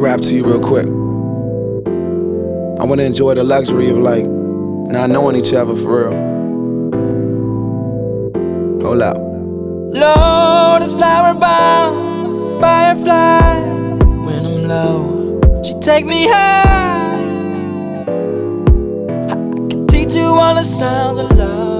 rap to you real quick. I wanna enjoy the luxury of like not knowing each other for real. Hold up. Lord is flower bound, firefly. When I'm low, she take me high. I can teach you all the sounds of love.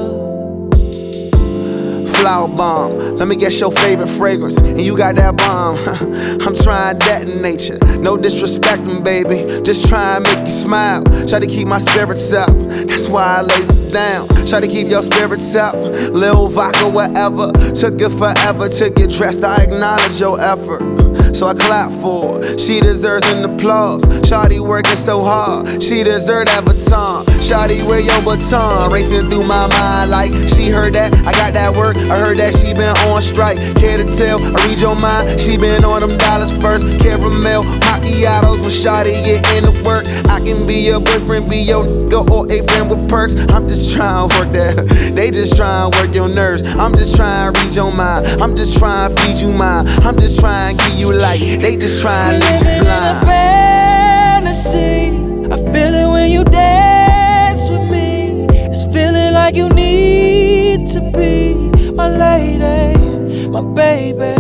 Flower bomb, let me guess your favorite fragrance. And you got that bomb. I'm trying detonate you. No disrespecting, baby. Just try make you smile. Try to keep my spirits up. That's why I lays down. Try to keep your spirits up. Lil vodka, whatever. Took it forever to get dressed. I acknowledge your effort. So I clap for her. She deserves an applause. Shawty working so hard. She deserves that baton. Shawty, wear your baton. Racing through my mind like she heard that. I got that work. I heard that she been on strike. Care to tell? I read your mind. She been on them dollars first. Caramel macchiatos when Shawty get into work. I can be your boyfriend, be your nigga, or a friend with perks. I'm just trying to work that. They just trying to work your nerves. I'm just trying to read your mind. I'm just trying to feed you mine. I'm just trying to give you light. They just trying to live in a fantasy. I feel it when you dance with me. It's feeling like you need to be my lady, my baby.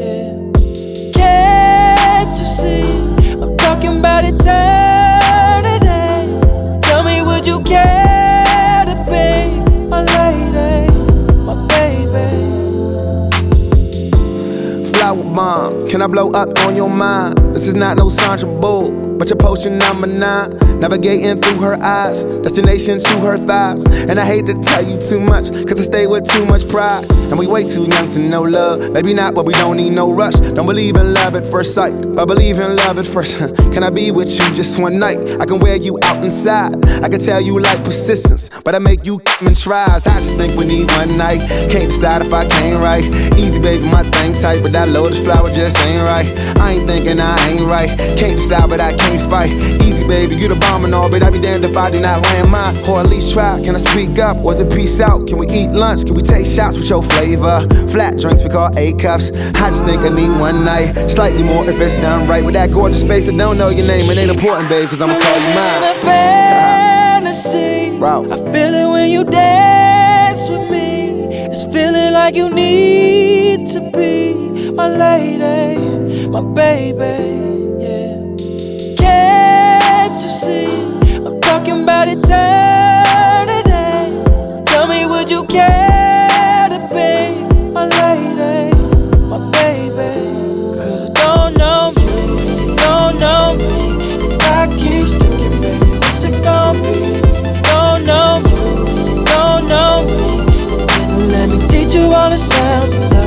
Yeah. Can't you see? I'm talking about eternity. Can I blow up on your mind? This is not no Sandra Bull, but your potion number nine. Navigating through her eyes, destination to her thighs. And I hate to tell you too much, cause I stay with too much pride. And we way too young to know love. Maybe not, but we don't need no rush. Don't believe in love at first sight, but believe in love at first. can I be with you just one night? I can wear you out inside. I can tell you like persistence, but I make you come and tries. I just think we need one night. Can't decide if I can't right. Easy, baby, my thing tight, but that lotus flower just ain't right. I ain't thinking I ain't right. Can't decide, but I can't fight. Easy, baby, you the bomb and all, but I'd be damned if I do not land mine. Or at least try. Can I speak up? Was it peace out? Can we eat lunch? Can we take shots with your flavor? Flat drinks we call A cups. I just think I need one night. Slightly more if it's done right. With that gorgeous face, I don't know your name. It ain't important, babe, cause I'ma call you In a mine. fantasy. I feel it when you dance with me. It's feeling like you need to be my lady, my baby, yeah. Can't you see? I'm talking about eternity. Tell me, would you care to be my lady, my baby? Cause I don't know me, don't know me. If I keep sticking, baby, what's it gonna be? Don't know me, don't know me. Let me teach you all the sounds of love.